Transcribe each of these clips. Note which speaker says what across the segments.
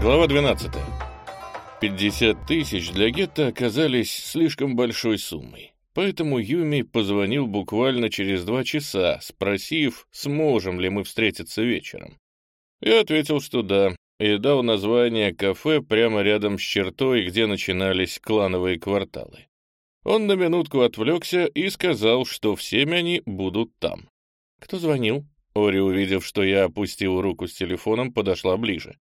Speaker 1: Глава 12. 50 тысяч для гетто оказались слишком большой суммой. Поэтому Юми позвонил буквально через два часа, спросив, сможем ли мы встретиться вечером. Я ответил, что да, и дал название кафе прямо рядом с чертой, где начинались клановые кварталы. Он на минутку отвлекся и сказал, что всеми они будут там. «Кто звонил?» Ори, увидев, что я опустил руку с телефоном, подошла ближе.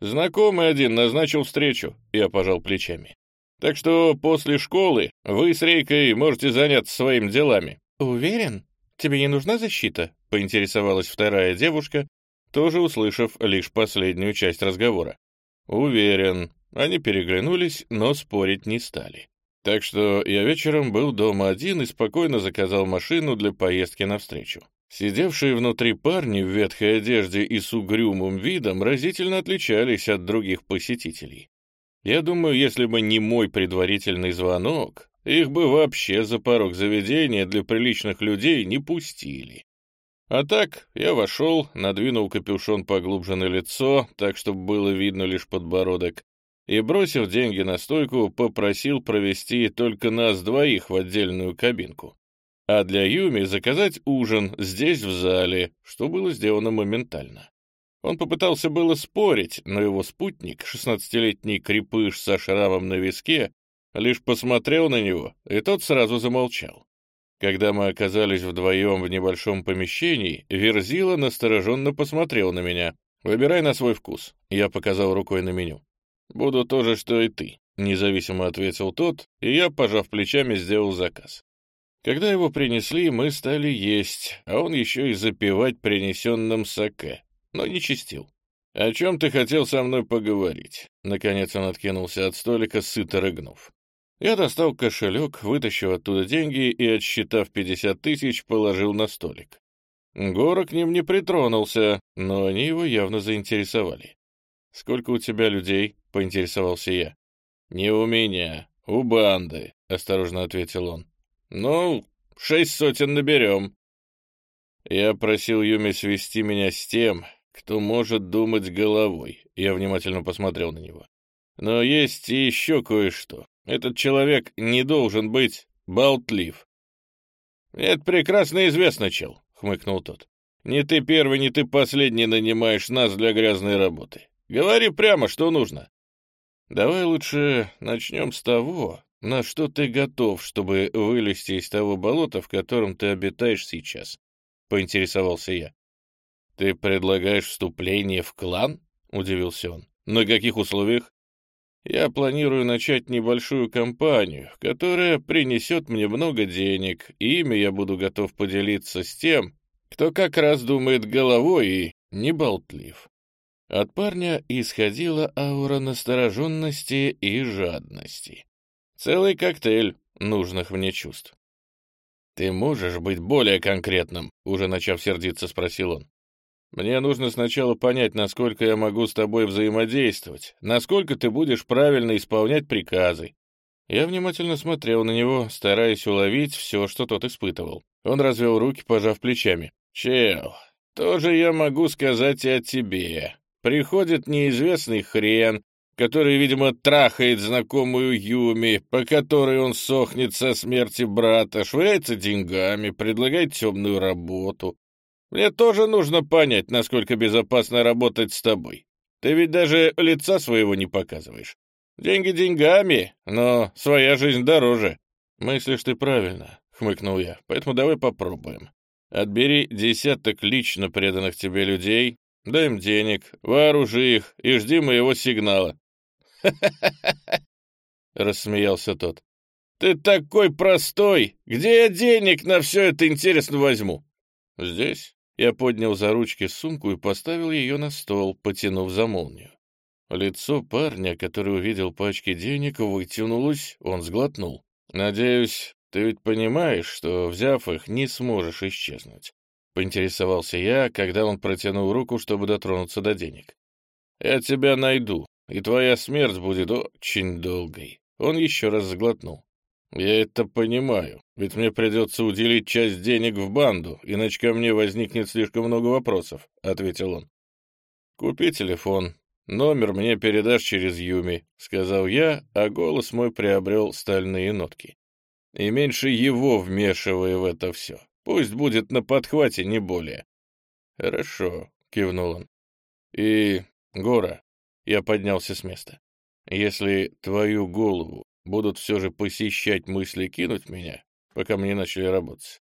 Speaker 1: «Знакомый один назначил встречу», — я пожал плечами. «Так что после школы вы с Рейкой можете заняться своими делами». «Уверен? Тебе не нужна защита?» — поинтересовалась вторая девушка, тоже услышав лишь последнюю часть разговора. «Уверен». Они переглянулись, но спорить не стали. Так что я вечером был дома один и спокойно заказал машину для поездки навстречу. Сидевшие внутри парни в ветхой одежде и с угрюмым видом разительно отличались от других посетителей. Я думаю, если бы не мой предварительный звонок, их бы вообще за порог заведения для приличных людей не пустили. А так я вошел, надвинул капюшон поглубже на лицо, так, чтобы было видно лишь подбородок, и, бросив деньги на стойку, попросил провести только нас двоих в отдельную кабинку а для Юми заказать ужин здесь, в зале, что было сделано моментально. Он попытался было спорить, но его спутник, шестнадцатилетний крепыш со шрамом на виске, лишь посмотрел на него, и тот сразу замолчал. Когда мы оказались вдвоем в небольшом помещении, Верзила настороженно посмотрел на меня. «Выбирай на свой вкус», — я показал рукой на меню. «Буду то же, что и ты», — независимо ответил тот, и я, пожав плечами, сделал заказ. Когда его принесли, мы стали есть, а он еще и запивать принесенным саке, но не чистил. «О чем ты хотел со мной поговорить?» Наконец он откинулся от столика, сыто рыгнув. Я достал кошелек, вытащил оттуда деньги и, отсчитав 50 тысяч, положил на столик. Гора к ним не притронулся, но они его явно заинтересовали. «Сколько у тебя людей?» — поинтересовался я. «Не у меня, у банды», — осторожно ответил он. «Ну, шесть сотен наберем». Я просил Юми свести меня с тем, кто может думать головой. Я внимательно посмотрел на него. Но есть и еще кое-что. Этот человек не должен быть болтлив. «Это прекрасно известно, чел», — хмыкнул тот. «Не ты первый, не ты последний нанимаешь нас для грязной работы. Говори прямо, что нужно». «Давай лучше начнем с того, на что ты готов, чтобы вылезти из того болота, в котором ты обитаешь сейчас? Поинтересовался я. Ты предлагаешь вступление в клан? Удивился он. На каких условиях? Я планирую начать небольшую компанию, которая принесет мне много денег, и ими я буду готов поделиться с тем, кто как раз думает головой и не болтлив. От парня исходила аура настороженности и жадности. Целый коктейль нужных мне чувств. «Ты можешь быть более конкретным?» — уже начав сердиться, спросил он. «Мне нужно сначала понять, насколько я могу с тобой взаимодействовать, насколько ты будешь правильно исполнять приказы». Я внимательно смотрел на него, стараясь уловить все, что тот испытывал. Он развел руки, пожав плечами. «Чел, тоже я могу сказать и о тебе. Приходит неизвестный хрен, который, видимо, трахает знакомую Юми, по которой он сохнет со смерти брата, швыряется деньгами, предлагает темную работу. Мне тоже нужно понять, насколько безопасно работать с тобой. Ты ведь даже лица своего не показываешь. Деньги деньгами, но своя жизнь дороже. Мыслишь ты правильно, — хмыкнул я, — поэтому давай попробуем. Отбери десяток лично преданных тебе людей, дай им денег, вооружи их и жди моего сигнала. рассмеялся тот. «Ты такой простой! Где я денег на все это интересно возьму?» «Здесь». Я поднял за ручки сумку и поставил ее на стол, потянув за молнию. Лицо парня, который увидел пачки денег, вытянулось, он сглотнул. «Надеюсь, ты ведь понимаешь, что, взяв их, не сможешь исчезнуть?» Поинтересовался я, когда он протянул руку, чтобы дотронуться до денег. «Я тебя найду, и твоя смерть будет очень долгой». Он еще раз сглотнул. «Я это понимаю, ведь мне придется уделить часть денег в банду, иначе ко мне возникнет слишком много вопросов», — ответил он. «Купи телефон, Номер мне передашь через Юми», — сказал я, а голос мой приобрел стальные нотки. «И меньше его вмешивая в это все. Пусть будет на подхвате, не более». «Хорошо», — кивнул он. «И, Гора», — я поднялся с места, — «если твою голову будут все же посещать мысли кинуть меня, пока мы не начали работать,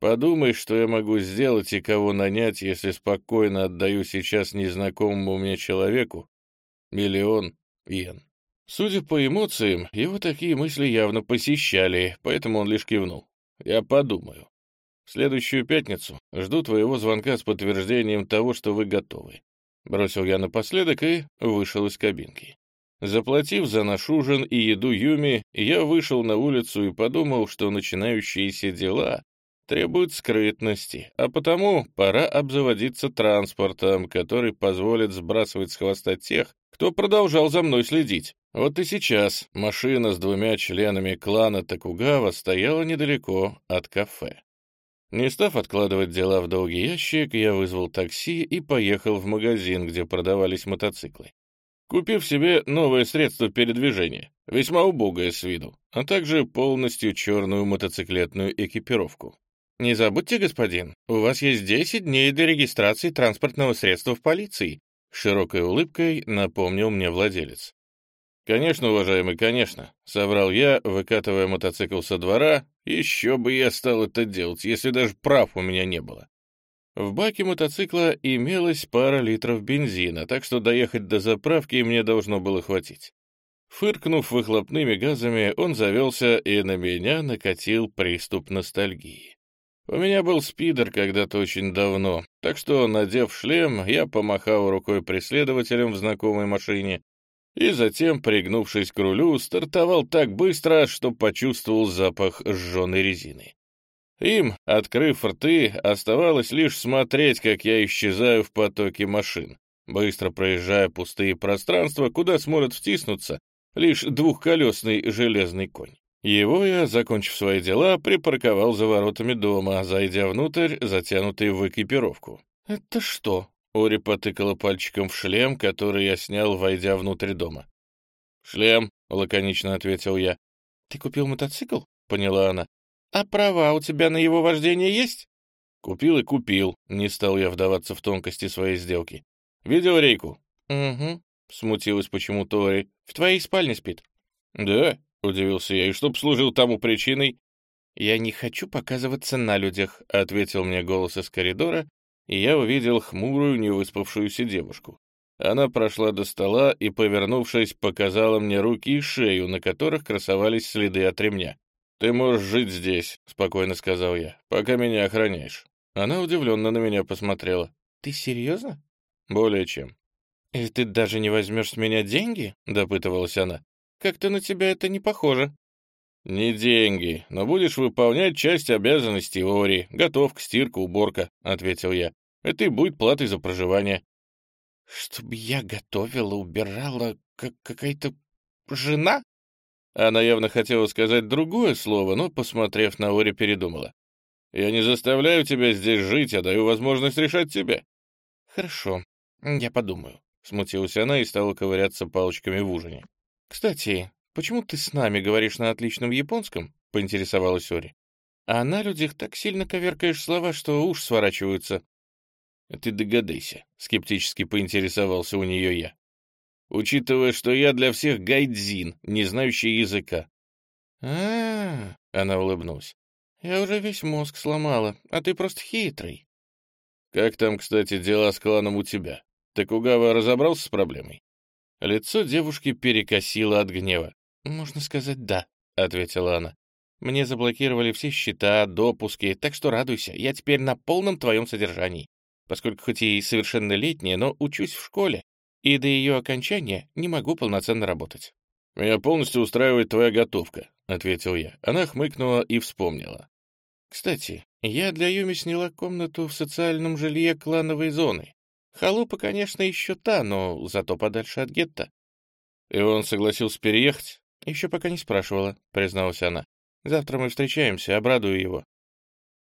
Speaker 1: Подумай, что я могу сделать и кого нанять, если спокойно отдаю сейчас незнакомому мне человеку миллион йен. Судя по эмоциям, его такие мысли явно посещали, поэтому он лишь кивнул. Я подумаю. В следующую пятницу жду твоего звонка с подтверждением того, что вы готовы. Бросил я напоследок и вышел из кабинки. Заплатив за наш ужин и еду Юми, я вышел на улицу и подумал, что начинающиеся дела требует скрытности, а потому пора обзаводиться транспортом, который позволит сбрасывать с хвоста тех, кто продолжал за мной следить. Вот и сейчас машина с двумя членами клана Такугава стояла недалеко от кафе. Не став откладывать дела в долгий ящик, я вызвал такси и поехал в магазин, где продавались мотоциклы. Купив себе новое средство передвижения, весьма убогое с виду, а также полностью черную мотоциклетную экипировку. «Не забудьте, господин, у вас есть 10 дней для регистрации транспортного средства в полиции», широкой улыбкой напомнил мне владелец. «Конечно, уважаемый, конечно», — соврал я, выкатывая мотоцикл со двора. «Еще бы я стал это делать, если даже прав у меня не было». В баке мотоцикла имелась пара литров бензина, так что доехать до заправки мне должно было хватить. Фыркнув выхлопными газами, он завелся, и на меня накатил приступ ностальгии. У меня был спидер когда-то очень давно, так что, надев шлем, я помахал рукой преследователям в знакомой машине и затем, пригнувшись к рулю, стартовал так быстро, что почувствовал запах сжженной резины. Им, открыв рты, оставалось лишь смотреть, как я исчезаю в потоке машин, быстро проезжая пустые пространства, куда сможет втиснуться лишь двухколесный железный конь. Его я, закончив свои дела, припарковал за воротами дома, зайдя внутрь, затянутый в экипировку. «Это что?» — Ори потыкала пальчиком в шлем, который я снял, войдя внутрь дома. «Шлем», — лаконично ответил я. «Ты купил мотоцикл?» — поняла она. «А права у тебя на его вождение есть?» «Купил и купил», — не стал я вдаваться в тонкости своей сделки. «Видел рейку?» «Угу», — смутилась почему-то Ори. «В твоей спальне спит». «Да?» — удивился я, — и чтоб служил тому причиной? «Я не хочу показываться на людях», — ответил мне голос из коридора, и я увидел хмурую, невыспавшуюся девушку. Она прошла до стола и, повернувшись, показала мне руки и шею, на которых красовались следы от ремня. «Ты можешь жить здесь», — спокойно сказал я, — «пока меня охраняешь». Она удивленно на меня посмотрела. «Ты серьезно?» «Более чем». «И ты даже не возьмешь с меня деньги?» — допытывалась она. Как-то на тебя это не похоже». «Не деньги, но будешь выполнять часть обязанностей Ори. Готовка, стирка, уборка», — ответил я. «Это и будет платой за проживание». «Чтобы я готовила, убирала, как какая-то жена?» Она явно хотела сказать другое слово, но, посмотрев на Ори, передумала. «Я не заставляю тебя здесь жить, а даю возможность решать тебе». «Хорошо, я подумаю», — смутилась она и стала ковыряться палочками в ужине. «Кстати, почему ты с нами говоришь на отличном японском?» — поинтересовалась Ори. «А на людях так сильно коверкаешь слова, что уж сворачиваются». «Ты догадайся», — скептически поинтересовался у нее я. «Учитывая, что я для всех гайдзин, не знающий языка». А, -а, -а она улыбнулась. «Я уже весь мозг сломала, а ты просто хитрый». «Как там, кстати, дела с кланом у тебя? Такугава разобрался с проблемой?» Лицо девушки перекосило от гнева. «Можно сказать, да», — ответила она. «Мне заблокировали все счета, допуски, так что радуйся, я теперь на полном твоем содержании, поскольку хоть и совершеннолетняя, но учусь в школе, и до ее окончания не могу полноценно работать». «Меня полностью устраивает твоя готовка», — ответил я. Она хмыкнула и вспомнила. «Кстати, я для Юми сняла комнату в социальном жилье клановой зоны. Халупа, конечно, еще та, но зато подальше от гетто. И он согласился переехать? Еще пока не спрашивала, призналась она. Завтра мы встречаемся, обрадую его.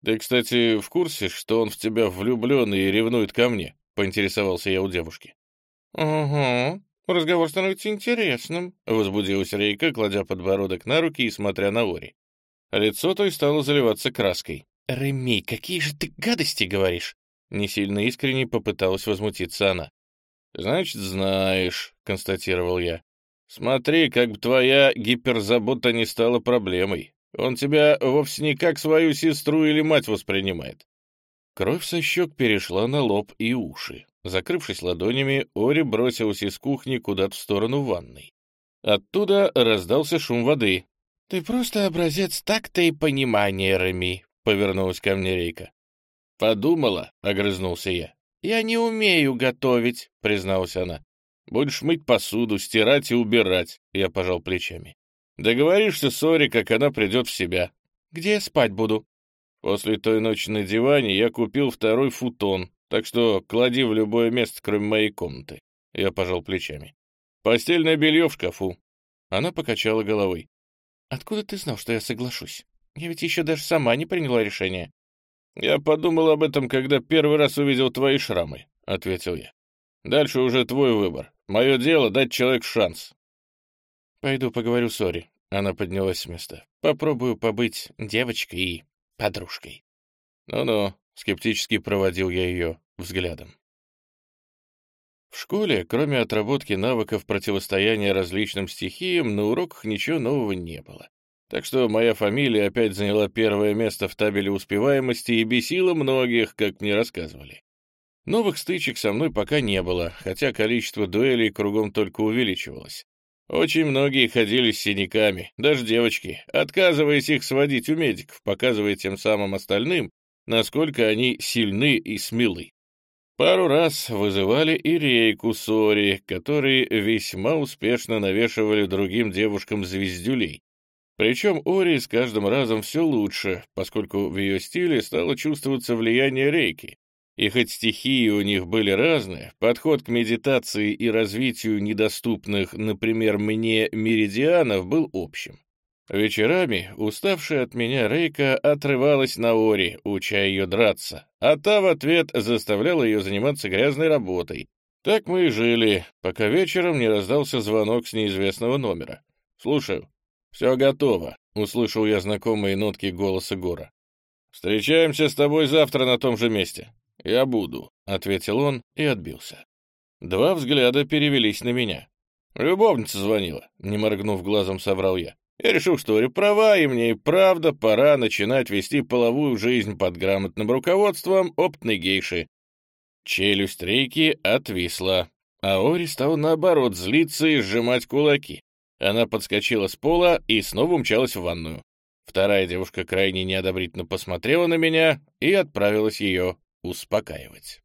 Speaker 1: Ты, кстати, в курсе, что он в тебя влюблен и ревнует ко мне? Поинтересовался я у девушки. «Угу, разговор становится интересным», — возбудилась Рейка, кладя подбородок на руки и смотря на Ори. Лицо той стало заливаться краской. «Реми, какие же ты гадости говоришь!» Не сильно искренне попыталась возмутиться она. «Значит, знаешь», — констатировал я. «Смотри, как бы твоя гиперзабота не стала проблемой. Он тебя вовсе не как свою сестру или мать воспринимает». Кровь со щек перешла на лоб и уши. Закрывшись ладонями, Ори бросилась из кухни куда-то в сторону ванной. Оттуда раздался шум воды. «Ты просто образец такта и понимания, Реми», — повернулась ко мне Рейка. «Подумала», — огрызнулся я. «Я не умею готовить», — призналась она. «Будешь мыть посуду, стирать и убирать», — я пожал плечами. «Договоришься с Ори, как она придет в себя». «Где я спать буду?» «После той ночи на диване я купил второй футон, так что клади в любое место, кроме моей комнаты». Я пожал плечами. «Постельное белье в шкафу». Она покачала головой. «Откуда ты знал, что я соглашусь? Я ведь еще даже сама не приняла решение». «Я подумал об этом, когда первый раз увидел твои шрамы», — ответил я. «Дальше уже твой выбор. Мое дело — дать человеку шанс». «Пойду поговорю с Ори». Она поднялась с места. «Попробую побыть девочкой и подружкой». «Ну-ну», — скептически проводил я ее взглядом. В школе, кроме отработки навыков противостояния различным стихиям, на уроках ничего нового не было. Так что моя фамилия опять заняла первое место в табеле успеваемости и бесила многих, как мне рассказывали. Новых стычек со мной пока не было, хотя количество дуэлей кругом только увеличивалось. Очень многие ходили с синяками, даже девочки, отказываясь их сводить у медиков, показывая тем самым остальным, насколько они сильны и смелы. Пару раз вызывали и рейку Сори, которые весьма успешно навешивали другим девушкам звездюлей, причем Ори с каждым разом все лучше, поскольку в ее стиле стало чувствоваться влияние рейки. И хоть стихии у них были разные, подход к медитации и развитию недоступных, например, мне меридианов был общим. Вечерами уставшая от меня Рейка отрывалась на Ори, уча ее драться, а та в ответ заставляла ее заниматься грязной работой. Так мы и жили, пока вечером не раздался звонок с неизвестного номера. «Слушаю», «Все готово», — услышал я знакомые нотки голоса Гора. «Встречаемся с тобой завтра на том же месте». «Я буду», — ответил он и отбился. Два взгляда перевелись на меня. «Любовница звонила», — не моргнув глазом, соврал я. Я решил, что Ори и мне и правда пора начинать вести половую жизнь под грамотным руководством опытной гейши. Челюсть рейки отвисла, а Ори стал наоборот злиться и сжимать кулаки. Она подскочила с пола и снова умчалась в ванную. Вторая девушка крайне неодобрительно посмотрела на меня и отправилась ее успокаивать.